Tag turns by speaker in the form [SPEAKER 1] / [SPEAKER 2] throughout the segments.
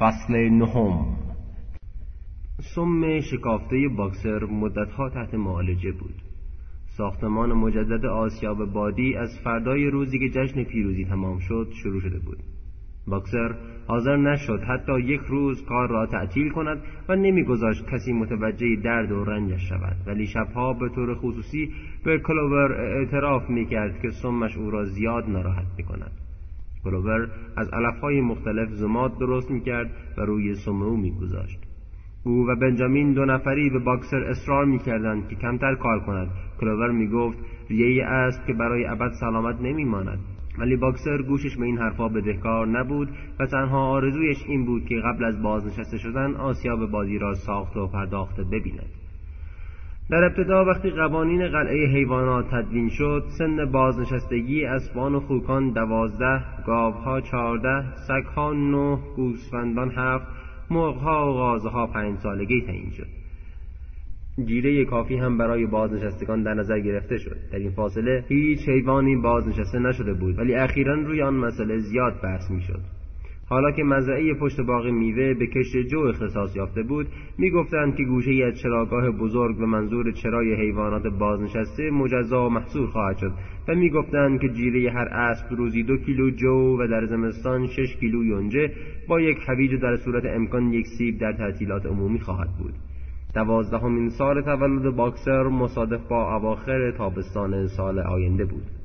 [SPEAKER 1] فصل نهم. سم شکافته باکسر مدتها تحت معالجه بود. ساختمان مجدد آسیاب بادی از فردای روزی که جشن پیروزی تمام شد شروع شده بود. باکسر حاضر نشد حتی یک روز کار را تعطیل کند و نمیگذاشت کسی متوجه درد و رنجش شود. ولی شبها به طور خصوصی به کلوور اعتراف می‌کرد که سمش او را زیاد ناراحت می‌کند. کلوور از علفهای مختلف زماد درست می‌کرد و روی سم او میگذاشت. او و بنجامین دو نفری به باکسر اصرار می‌کردند که کمتر کار کند. کلوور می‌گفت ریه است که برای ابد سلامت نمیماند. ولی باکسر گوشش به این حرفها بدهکار نبود و تنها آرزویش این بود که قبل از بازنشسته شدن آسیاب بازی را ساخت و پرداخته ببیند. در ابتدا وقتی قوانین قلعه حیوانات تدوین شد سن بازنشستگی اسبان و خوکان دوازده گاوها چهارده سگها نه گوسفندان هفت مرغها و غازها پنج سالگی تعیین شد. جیره کافی هم برای بازنشستگان در نظر گرفته شد. در این فاصله هیچ حیوانی بازنشسته نشده بود ولی اخیرا روی آن مسئله زیاد بحث می‌شد. حالا که مزرعه پشت باغ میوه به کشت جو اختصاص یافته بود می‌گفتند که گوشه ای از چراگاه بزرگ به منظور چرای حیوانات بازنشسته مجزا و محصول خواهد شد و می‌گفتند که جیره هر اسب روزی دو کیلو جو و در زمستان شش کیلو یونجه با یک هویج در صورت امکان یک سیب در تعطیلات عمومی خواهد بود. دوازدهمین سال تولد باکسر مصادف با اواخر تابستان سال آینده بود.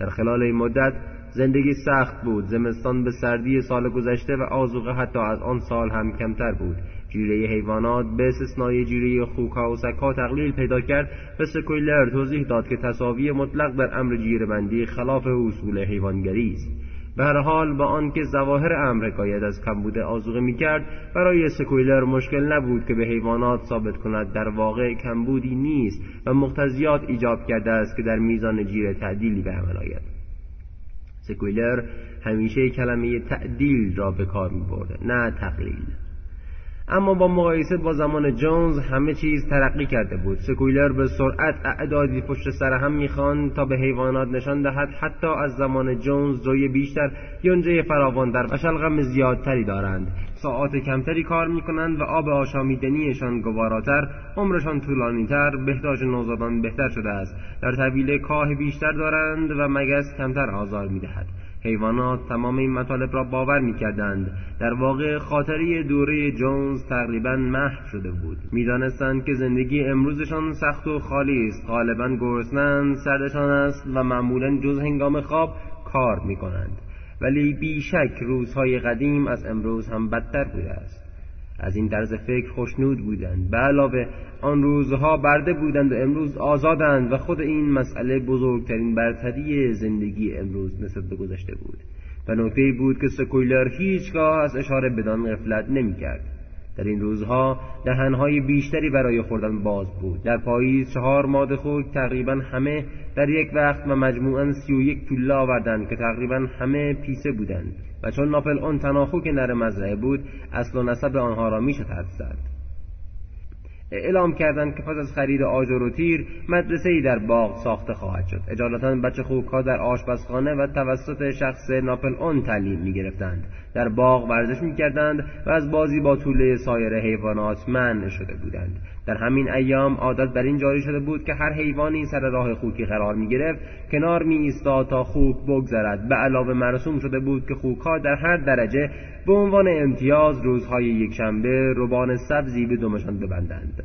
[SPEAKER 1] در خلال این مدت زندگی سخت بود زمستان به سردی سال گذشته و آزوقه حتی از آن سال هم کمتر بود. جیره حیوانات به استثنای جیره خوکها و سکها تقلیل پیدا کرد و سکویلر توضیح داد که تصاوی مطلق در امر جیره بندی خلاف اصول حیوانگری است. به هر حال با آنکه ظواهر امر از کمبود آزوقه می‌کرد برای سکویلر مشکل نبود که به حیوانات ثابت کند. در واقع کمبودی نیست و مقتضیات ایجاب کرده است که در میزان جیره تعدیلی به عمل آید. سکویلر همیشه کلمه تعدیل را به کار می برده نه تقلیل. اما با مقایسه با زمان جونز همه چیز ترقی کرده بود. سکویلر به سرعت اعدادی پشت سر هم می‌خواند تا به حیوانات نشان دهد. حتی از زمان جونز زوی بیشتر یونجه فراوانتر و شلغم زیادتری دارند. ساعات کمتری کار می‌کنند و آب آشامیدنیشان گواراتر عمرشان طولانیتر بهداشت نوزادان بهتر شده است. در طویل کاه بیشتر دارند و مگس کمتر آزار می‌دهد. حیوانات تمام این مطالب را باور می‌کردند. در واقع خاطری دوره جونز تقریبا محو شده بود. می‌دانستند که زندگی امروزشان سخت و خالی است. غالبا گرسنند سردشان است و معمولا جز هنگام خواب کار می‌کنند. ولی بیشک روزهای قدیم از امروز هم بدتر بوده است. از این طرز فکر خوشنود بودند. به علاوه آن روزها برده بودند و امروز آزادند و خود این مسئله بزرگترین برتری زندگی امروز نسبت به گذشته بود. و نکته بود که سکویلر هیچگاه از اشاره بدان غفلت نمی‌کرد. در این روزها دهنهای بیشتری برای خوردن باز بود. در پاییز چهار ماده خوک تقریبا همه در یک وقت و مجموعا سی و یک توله آوردند که تقریبا همه پیسه بودند و چون ناپل اون که نر مزرعه بود اصل و نسب آنها را می‌شد زد. اعلام کردند که پس از خرید آجر و تیر مدرسه ای در باغ ساخته خواهد شد. اجالتا بچه خوکها در آشپزخانه و توسط شخص ناپل اون تعلیم می گرفتند در باغ ورزش می کردند و از بازی با طوله سایر حیوانات منع شده بودند. در همین ایام عادت بر این جاری شده بود که هر حیوانی سر راه خوکی قرار می گرفت کنار می تا خوک بگذرد. به علاوه مرسوم شده بود که خوکها در هر درجه به عنوان امتیاز روزهای یکشنبه روبان سبزی به دمشان ببندند.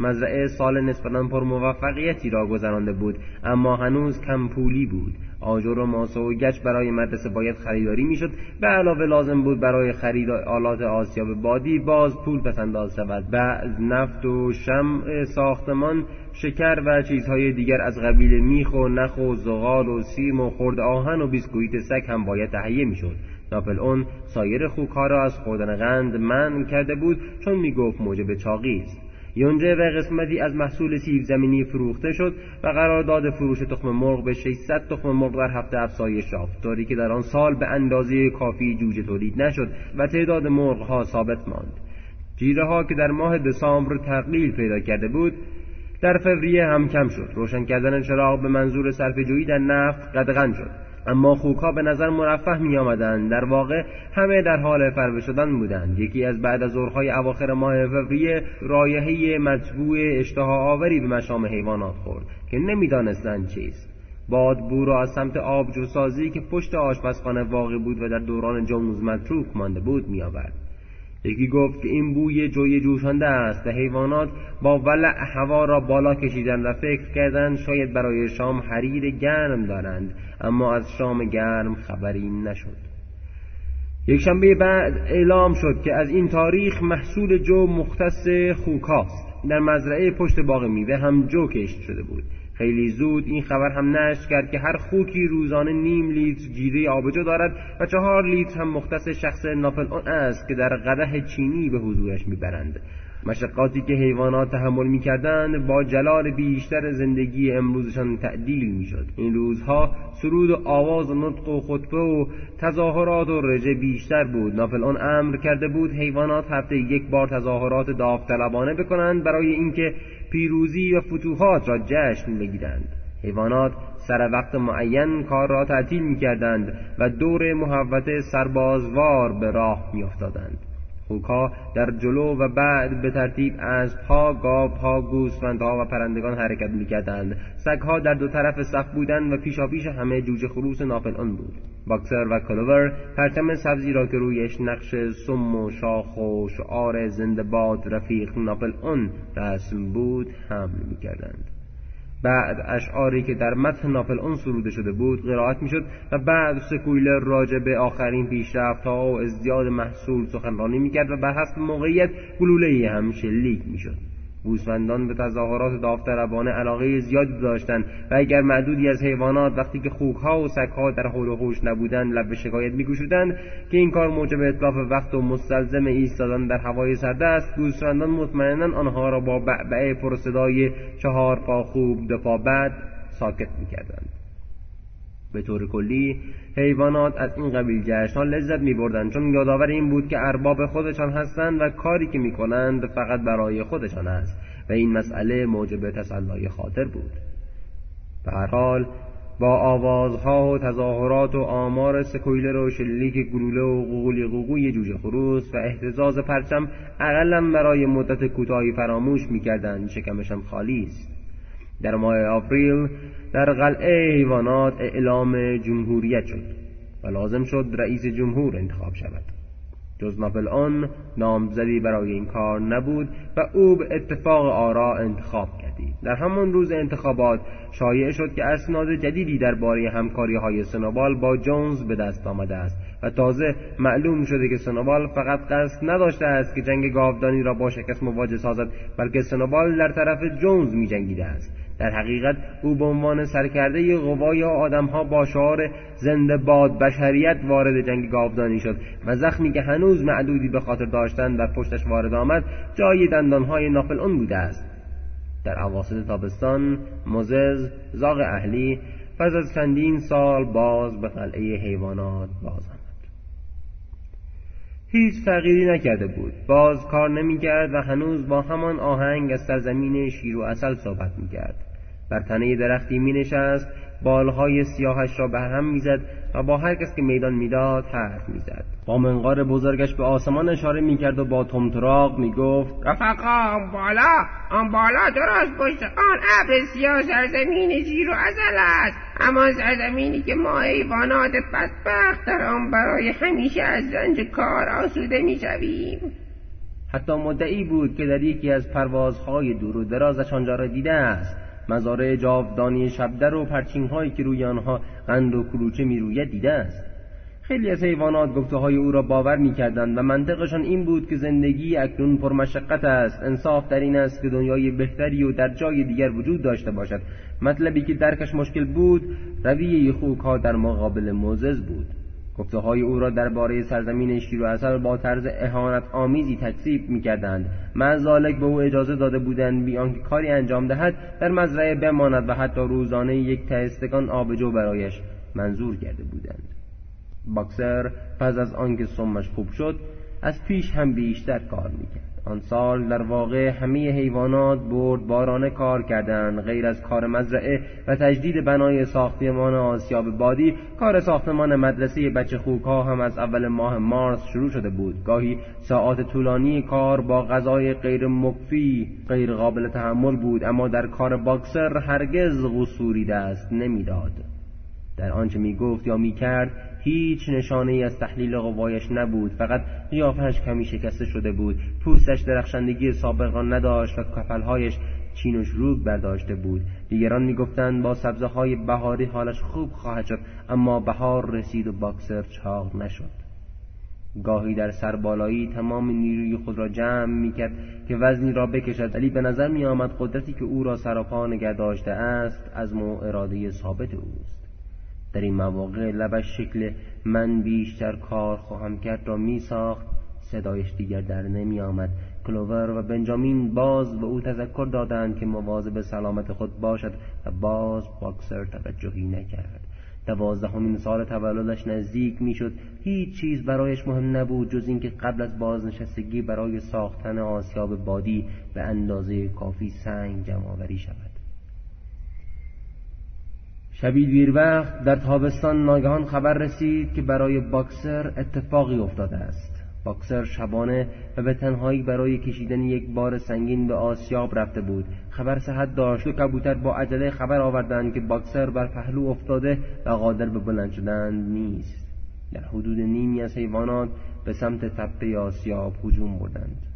[SPEAKER 1] مزرعه سال نسبتا پر موفقیتی را گذرانده بود اما هنوز کم پولی بود. آجر و ماسه و گچ برای مدرسه باید خریداری می‌شد. به علاوه لازم بود برای خرید آلات آسیاب بادی باز پول پسنداز شود. بعد نفت و شمع ساختمان شکر و چیزهای دیگر از قبیل میخ و نخ و زغال و سیم و خرد آهن و بیسکویت سگ هم باید تهیه می‌شد. ناپل اون سایر خوکها را از خوردن قند منع کرده بود چون می‌گفت موجب چاقی است. یونجه و قسمتی از محصول سیب زمینی فروخته شد و قرارداد فروش تخم مرغ به 600 تخم مرغ در هفته افزایش یافت طوری که در آن سال به اندازه کافی جوجه تولید نشد و تعداد مرغ ها ثابت ماند. جیره ها که در ماه دسامبر تقلیل پیدا کرده بود در فوریه هم کم شد. روشن کردن چراغ به منظور صرف در نفت قدغن شد. اما خوکها به نظر مرفه می آمدند در واقع همه در حال فربه شدن بودند. یکی از بعد از ظهرهای اواخر ماه فوریه رایحه مطبوع اشتها آوری به مشام حیوانات خورد که نمی‌دانستند چیست. بادبو را از سمت آبجوسازی که پشت آشپزخانه واقع بود و در دوران جونز متروک مانده بود میآورد. یکی گفت که این بوی جوی جوشانده است و حیوانات با ولع هوا را بالا کشیدند و فکر کردند شاید برای شام حریر گرم دارند اما از شام گرم خبری نشد. یک شنبه بعد اعلام شد که از این تاریخ محصول جو مختص خوکاست. در مزرعه پشت باغ میوه هم جو کشت شده بود. خیلی زود این خبر هم نشر کرد که هر خوکی روزانه نیم لیتر جیره آبجو دارد و چهار لیتر هم مختص شخص ناپل اون است که در قده چینی به حضورش می‌برند. مشقاتی که حیوانات تحمل می‌کردند با جلال بیشتر زندگی امروزشان تعدیل می‌شد. این روزها سرود و آواز و نطق و خطبه و تظاهرات و رژه بیشتر بود. ناپل اون امر کرده بود حیوانات هفته یک بار تظاهرات داوطلبانه بکنند برای اینکه پیروزی و فتوحات را جشن بگیرند حیوانات سر وقت معین کار را تعطیل می کردند و دور محوت سربازوار به راه می افتادند. خوکها در جلو و بعد به ترتیب اسبها گاوها گوسفندها و پرندگان حرکت می‌کردند. سگها در دو طرف صف بودند و پیشاپیش همه جوجه خروس ناپل آن بود. باکسر و کلوور پرچم سبزی را که رویش نقش سم و شاخ و شعار زنده باد رفیق ناپل آن رسم بود حمل می‌کردند. بعد اشعاری که در متن ناپل اون سروده شده بود قرائت می‌شد و بعد سکویلر راجع به آخرین پیشرفت ها و ازدیاد محصول سخنرانی می‌کرد و بر حسب موقعیت گلوله هم شلیک می‌شد. گوسفندان به تظاهرات داوطلبانه علاقه زیادی داشتند و اگر معدودی از حیوانات وقتی که خوکها و سگها در حول و حوش نبودند لب به شکایت میگشودند که این کار موجب اتلاف وقت و مستلزم ایستادن در هوای سرده است گوسفندان مطمئنا آنها را با بعبعه پرصدای چهار پا خوب دفاع بعد ساکت می‌کردند. به طور کلی حیوانات از این قبیل جشنها لذت می بردن چون یادآور این بود که ارباب خودشان هستند و کاری که می کنند فقط برای خودشان است و این مسئله موجب تسلای خاطر بود. به هر حال با آوازها و تظاهرات و آمار سکویلر و شلیک گلوله و قوقولی قوقوی جوجه خروس و احتزاز پرچم اقلا برای مدت کوتاهی فراموش می‌کردند شکمشان خالی است. در ماه آوریل در قلعه حیوانات اعلام جمهوریت شد و لازم شد رئیس جمهور انتخاب شود. جز ناپل آن نامزدی برای این کار نبود و او به اتفاق آرا انتخاب کردید. در همان روز انتخابات شایع شد که اسناد جدیدی درباره همکاری های سنوبال با جونز به دست آمده است و تازه معلوم شده که سنوبال فقط قصد نداشته است که جنگ گاودانی را با شکست مواجه سازد بلکه سنوبال در طرف جونز می جنگیده است. در حقیقت او به عنوان سرکرده قوای آدمها با شعار زنده باد بشریت وارد جنگ گاودانی شد و زخمی که هنوز معدودی به خاطر داشتن در پشتش وارد آمد جای دندانهای ناپل اون بوده است. در عواسط تابستان مزز زاغ اهلی پس از چندین سال باز به قلعه حیوانات باز آمد هیچ تغییری نکرده بود. باز کار نمی‌کرد و هنوز با همان آهنگ از سرزمین شیر و اصل صحبت می‌کرد. بر تنه درختی می نشست بالهای سیاهش را به هم می‌زد و با هر کس که میدان می‌داد حرف می‌زد. با منقار بزرگش به آسمان اشاره می‌کرد و با تمتراغ می‌گفت
[SPEAKER 2] رفقا آن بالا آن بالا درست پشت آن ابر سیاه سرزمین جیر و ازل است. اما سرزمینی که ما حیوانات بدبخت در آن برای همیشه از رنج کار آسوده می‌شویم.
[SPEAKER 1] حتی مدعی بود که در یکی از پروازهای دور و درازش آنجا را دیده است. مزارع جاودانی شبدر و پرچینگ هایی که روی آنها قند و کلوچه می‌روید دیده است. خیلی از حیوانات گفته های او را باور می‌کردند و منطقشان این بود که زندگی اکنون پرمشقت است. انصاف در این است که دنیای بهتری و در جای دیگر وجود داشته باشد. مطلبی که درکش مشکل بود رویه خوک ها در مقابل موزز بود. گفته های او را درباره سرزمین شیر و اصل با طرز اهانت آمیزی تکذیب می‌کردند. مزالک به او اجازه داده بودند بی آنکه کاری انجام دهد در مزرعه بماند و حتی روزانه یک تهستگان آبجو برایش منظور کرده بودند. باکسر پس از آنکه سمش خوب شد از پیش هم بیشتر کار می‌کرد. آن سال در واقع همه حیوانات برد بارانه کار کردند. غیر از کار مزرعه و تجدید بنای ساختمان آسیاب بادی کار ساختمان مدرسه بچه خوکها هم از اول ماه مارس شروع شده بود. گاهی ساعات طولانی کار با غذای غیر مکفی غیر قابل تحمل بود اما در کار باکسر هرگز قصوری دست نمی‌داد. در آنچه می گفت یا می کرد هیچ نشانه ای از تحلیل قوایش نبود. فقط قیافهش کمی شکسته شده بود. پوستش درخشندگی سابقان نداشت و کفلهایش چین و شروع برداشته بود. دیگران می‌گفتند با سبزه های بهاری حالش خوب خواهد شد اما بهار رسید و باکسر چاق نشد. گاهی در سربالایی تمام نیروی خود را جمع می‌کرد که وزنی را بکشد ولی به نظر میآمد قدرتی که او را سراپا نگه داشته است از مو اراده ثابت اوست. در این مواقع لبش شکل من بیشتر کار خواهم کرد را می ساخت صدایش دیگر در نمی آمد کلوور و بنجامین باز به او تذکر دادند که مواظب سلامت خود باشد و باز باکسر توجهی نکرد. دوازدهمین سال تولدش نزدیک می‌شد. هیچ چیز برایش مهم نبود جز اینکه قبل از بازنشستگی برای ساختن آسیاب بادی به اندازه کافی سنگ جمع شود. شبی دیر وقت در تابستان ناگهان خبر رسید که برای باکسر اتفاقی افتاده است. باکسر شبانه و به تنهایی برای کشیدن یک بار سنگین به آسیاب رفته بود. خبر صحت داشت و کبوتر با عجله خبر آوردند که باکسر بر پهلو افتاده و قادر به بلند شدن نیست. در حدود نیمی از حیوانات به سمت تپه آسیاب هجوم بردند.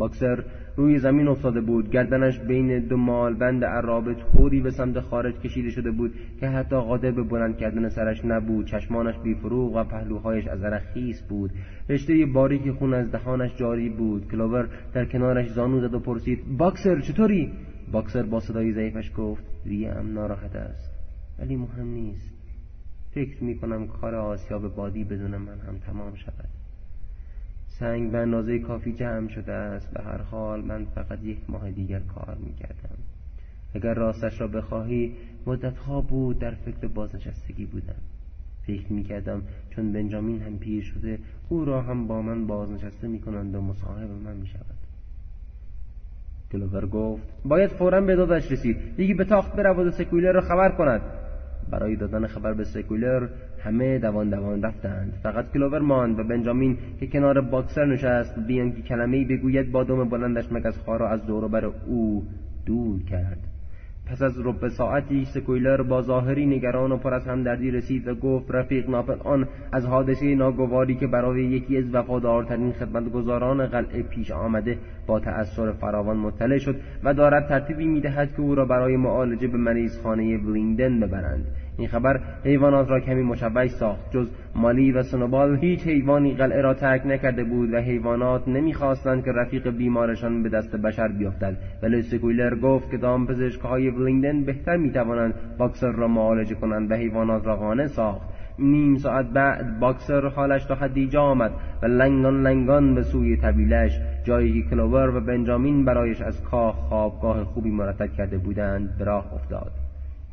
[SPEAKER 1] باکسر روی زمین افتاده بود. گردنش بین دو مالبند عرابه طوری به سمت خارج کشیده شده بود که حتی قادر به بلند کردن سرش نبود. چشمانش بیفروغ و پهلوهایش از خیس بود. رشته باریک خون از دهانش جاری بود. کلوور در کنارش زانو زد و پرسید باکسر چطوری؟ باکسر با صدای ضعیفش گفت ریم ناراحت است. ولی مهم نیست. فکر می کنم کار آسیاب بادی بدون من هم تمام شود. سنگ به اندازه کافی جمع شده است. به هر حال من فقط یک ماه دیگر کار می‌کردم. اگر راستش را بخواهی مدتها بود در فکر بازنشستگی بودم. فکر می‌کردم چون بنجامین هم پیر شده او را هم با من بازنشسته می‌کنند و مصاحب من می‌شود. کلوور گفت باید فورا به دادش رسید. یکی به تاخت برود و سکویلر را خبر کند. برای دادن خبر به سکولر همه دوان دوان رفتند. فقط کلوور ماند و بنجامین که کنار باکسر نشست بیان که کلمه بگوید با دم بلندش مگس را از دور بر او دور کرد. پس از ربع ساعتی سکویلر با ظاهری نگران و پر از همدردی رسید و گفت رفیق آن از حادثه ناگواری که برای یکی از وفادارترین خدمتگزاران قلعه پیش آمده با تأثیر فراوان مطلع شد و دارد ترتیبی می‌دهد که او را برای معالجه به مریضخانه بلینگدن ببرند. این خبر حیوانات را کمی مشوش ساخت جز مالی و سنوبال هیچ حیوانی قلعه را ترک نکرده بود و حیوانات نمی‌خواستند که رفیق بیمارشان به دست بشر بیفتد. ولی سکویلر گفت که دام پزشکهای ولینگدن بهتر می‌توانند باکسر را معالجه کنند و حیوانات را قانع ساخت. نیم ساعت بعد باکسر حالش تا حدی جا آمد و لنگان لنگان به سوی طویلش جایی که کلوور و بنجامین برایش از کاخ خوابگاه خوبی مرتب کرده بودند به راه افتاد.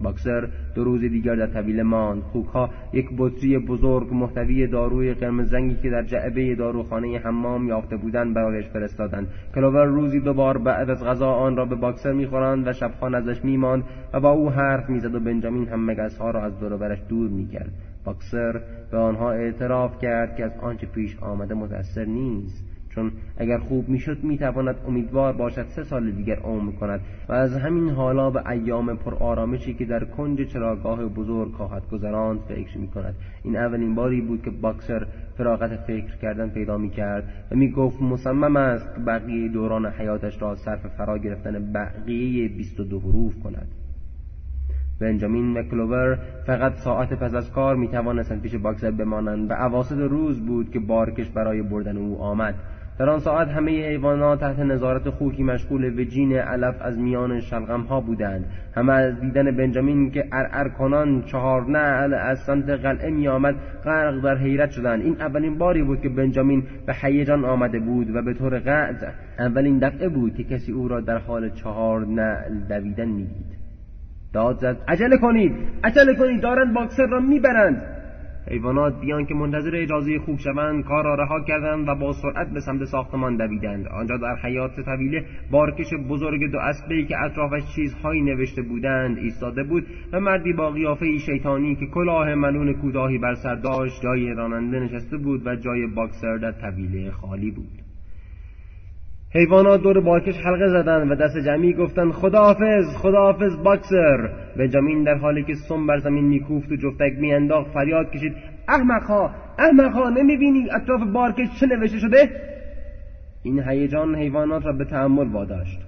[SPEAKER 1] باکسر دو روز دیگر در طویله ماند. خوکها یک بطری بزرگ محتوی داروی قرمز رنگی که در جعبه داروخانه حمام یافته بودند برایش فرستادند. کلوور روزی دوبار بعد از غذا آن را به باکسر می‌خورند و شبها نزدش میماند و با او حرف می‌زد و بنجامین هم مگزها را از دور برش دور می‌کرد. باکسر به آنها اعتراف کرد که از آنچه پیش آمده متأثر نیست. چون اگر خوب می‌شد می‌تواند امیدوار باشد سه سال دیگر عمر کند و از همین حالا به ایام پر آرامشی که در کنج چراگاه بزرگ خواهد گذراند فکر می کند این اولین باری بود که باکسر فراغت فکر کردن پیدا می کرد و می گفت مصمم است بقیه دوران حیاتش را صرف فرا گرفتن بقیه 22 حروف کند. بنجامین و کلوور فقط ساعت پس از کار می توانستند پیش باکسر بمانند و عواسط روز بود که بارکش برای بردن او آمد. در آن ساعت همه حیوانات تحت نظارت خوکی مشغول وجین علف از میان شلغم ها بودند. همه از دیدن بنجامین که ارعر کنان چهار نعل از سمت قلعه می آمد غرق در حیرت شدند. این اولین باری بود که بنجامین به حیجان آمده بود و به طور قطع اولین دفعه بود که کسی او را در حال چهار نعل دویدن می‌دید. داد زد. عجله کنید. عجله کنید. دارند باکسر را می‌برند. حیوانات بیان که منتظر اجازه خوب شوند کار را رها کردند و با سرعت به سمت ساختمان دویدند. آنجا در حیات طویله بارکش بزرگ دو اسبهای که اطرافش چیزهایی نوشته بودند ایستاده بود و مردی با قیافه شیطانی که کلاه ملون کوتاهی بر سر داشت جای راننده نشسته بود و جای باکسر در طویله خالی بود. حیوانات دور بارکش حلقه زدند و دست جمعی گفتند خداحافظ خداحافظ باکسر. بنجامین در حالی که سم بر زمین میکوفت و جفتک میانداخت فریاد کشید احمقها احمقها نمی‌بینی اطراف بارکش چه نوشته شده؟ این هیجان حیوانات را به تحمل واداشت.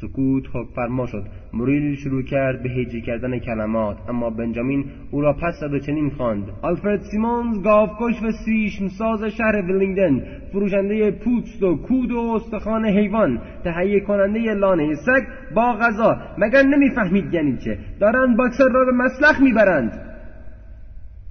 [SPEAKER 1] سکوت حکم فرما شد. موریل شروع کرد به هیجی کردن کلمات اما بنجامین او را پس زد و چنین خواند. آلفرد سیمونز گاوکش و سیشم ساز شهر ولینگدن فروشنده پوست و کود و استخوان حیوان تهیه کننده لانه سگ با غذا. مگر نمی‌فهمید یعنی چه؟ دارند باکسر را به مسلخ می‌برند.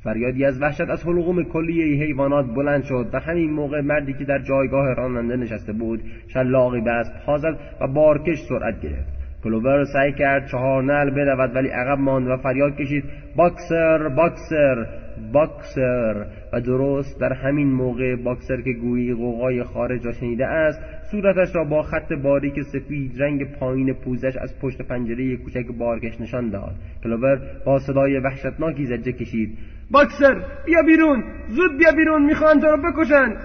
[SPEAKER 1] فریادی از وحشت از حلقوم کلیه حیوانات بلند شد و همین موقع مردی که در جایگاه راننده نشسته بود شلاقی به اسب‌ها زد و بارکش سرعت گرفت. کلوور سعی کرد چهار نعل برود ولی عقب ماند و فریاد کشید باکسر باکسر باکسر. و درست در همین موقع باکسر که گویی غوغای خارج را شنیده است صورتش را با خط باریک سفید رنگ پایین پوزش از پشت پنجره کوچک بارکش نشان داد. کلوور با صدای وحشتناکی ضجه کشید. باکسر بیا بیرون! زود بیا بیرون می‌خوان تو رو بکشند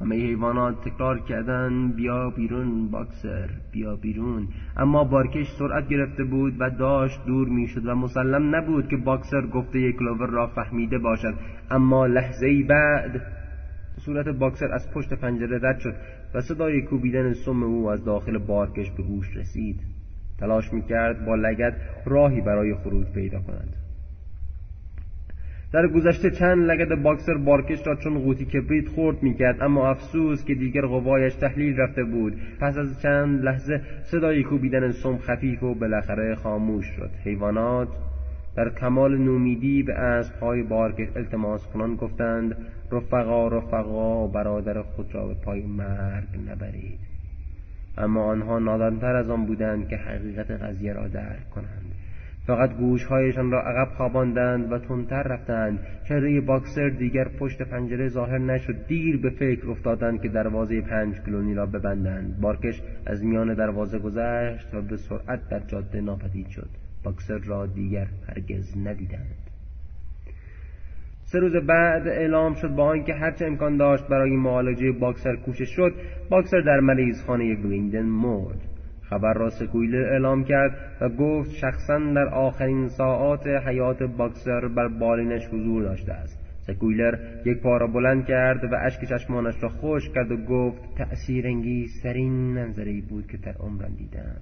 [SPEAKER 1] همه حیوانات تکرار کردن بیا بیرون باکسر بیا بیرون. اما بارکش سرعت گرفته بود و داشت دور می‌شد و مسلم نبود که باکسر گفته کلوور را فهمیده باشد. اما لحظه بعد صورت باکسر از پشت پنجره رد شد. و صدای کوبیدن سم او از داخل بارکش به گوش رسید. تلاش می‌کرد با لگت راهی برای خروج پیدا کند. در گذشته چند لگد باکسر بارکش را چون قوطی کبریت خورد می‌کرد اما افسوس که دیگر قوایش تحلیل رفته بود. پس از چند لحظه صدای کوبیدن سم خفیف و بالاخره خاموش شد. حیوانات در کمال نومیدی به اسبهای بارکش التماس کنان گفتند رفقا رفقا برادر خود را به پای مرگ نبرید. اما آنها نادانتر از آن بودند که حقیقت قضیه را درک کنند. فقط گوشهایشان را عقب خواباندند و تندتر رفتند. چهره باکسر دیگر پشت پنجره ظاهر نشد. دیر به فکر افتادند که دروازه پنج کلونی را ببندند. بارکش از میان دروازه گذشت و به سرعت در جاده ناپدید شد. باکسر را دیگر هرگز ندیدند. سه روز بعد اعلام شد با آنکه هرچه امکان داشت برای معالجه باکسر کوشش شد باکسر در مریضخانه بلیندن مرد. خبر را سکویلر اعلام کرد و گفت شخصا در آخرین ساعات حیات باکسر بر بالینش حضور داشته است. سکویلر یک پا را بلند کرد و اشک چشمانش را خوش کرد و گفت تأثیرانگیزترین منظری بود که در عمرم دیدم.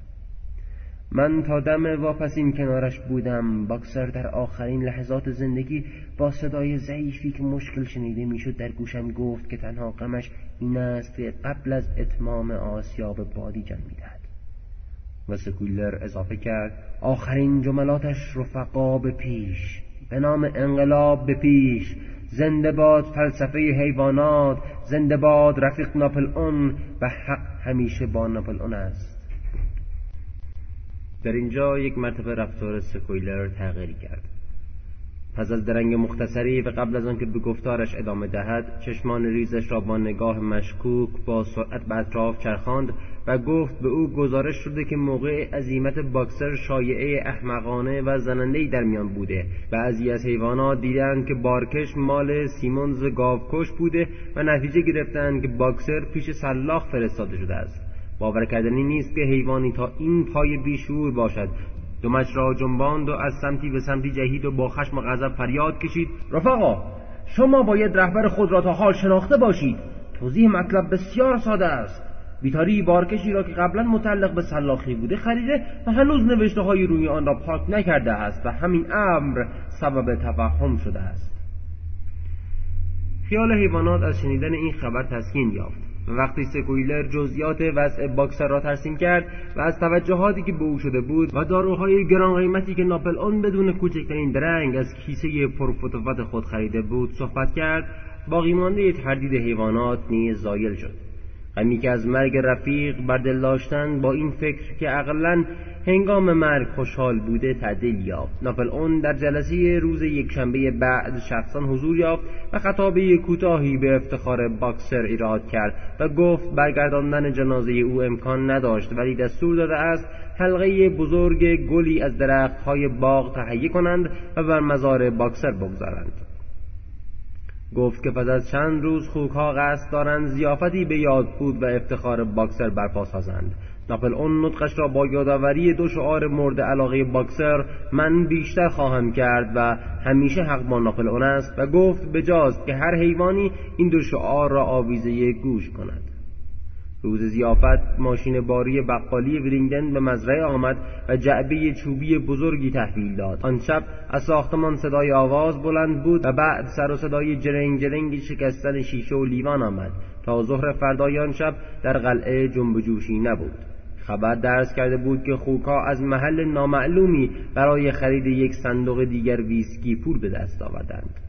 [SPEAKER 1] من تا دم واپسین کنارش بودم باکسر در آخرین لحظات زندگی با صدای ضعیفی که مشکل شنیده می‌شد در گوشم گفت که تنها غمش این است که قبل از اتمام آسیاب بادی جان می‌دهد. و سکولر اضافه کرد آخرین جملاتش رفقا به پیش به نام انقلاب به پیش زنده باد فلسفه حیوانات زنده باد رفیق ناپل اون و حق همیشه با ناپل اون است. در اینجا یک مرتبه رفتار سکویلر تغییر کرد. پس از درنگ مختصری و قبل از آنکه به گفتارش ادامه دهد چشمان ریزش را با نگاه مشکوک با سرعت به اطراف چرخاند و گفت به او گزارش شده که موقع عزیمت باکسر شایعه احمقانه و زنندهای در میان بوده بعضی از حیوانات دیدند که بارکش مال سیمونز گاوکش بوده و نتیجه گرفتند که باکسر پیش سلاخ فرستاده شده است. باور کردنی نیست که حیوانی تا این پای بیشور باشد. دمش را جنباند و از سمتی به سمتی جهید و با خشم و غضب فریاد کشید. رفقا شما باید رهبر خود را تا حال شناخته باشید. توضیح مطلب بسیار ساده است. بیتاری بارکشی را که قبلا متعلق به سلاخی بوده خریده و هنوز نوشته های روی آن را پاک نکرده است و همین امر سبب تفهم شده است. خیال حیوانات از شنیدن این خبر تسکین یافت. وقتی سکویلر جزئیات وضع باکسر را ترسیم کرد و از توجهاتی که به او شده بود و داروهای گران قیمتی که ناپل آن بدون کوچکترین درنگ از کیسه پرفتوفت خود خریده بود صحبت کرد باقی مانده تردید حیوانات نیز زایل شد. غمی که از مرگ رفیق بر دل داشتن با این فکر که اقلا هنگام مرگ خوشحال بوده تعدیل یافت. ناپل اون در جلسه روز یکشنبه بعد شخصا حضور یافت و خطابه کوتاهی به افتخار باکسر ایراد کرد و گفت برگرداندن جنازه او امکان نداشت ولی دستور داده است حلقه بزرگ گلی از درختهای باغ تهیه کنند و بر مزار باکسر بگذارند. گفت که پس از چند روز خوکها قصد دارند زیافتی به یاد بود و افتخار باکسر برپا سازند ناپل اون نطقش را با یادآوری دو شعار مورد علاقه باکسر من بیشتر خواهم کرد و همیشه حق با ناپل اون است و گفت بجاست که هر حیوانی این دو شعار را آویزه گوش کند. روز زیافت ماشین باری بقالی ولینگدن به مزرعه آمد و جعبه چوبی بزرگی تحویل داد. آن شب از ساختمان صدای آواز بلند بود و بعد سر و صدای جرنگ جرنگ شکستن شیشه و لیوان آمد. تا ظهر فردای آن شب در قلعه جنب جوشی نبود. خبر درس کرده بود که خوکها از محل نامعلومی برای خرید یک صندوق دیگر ویسکی پول به دست آوردند.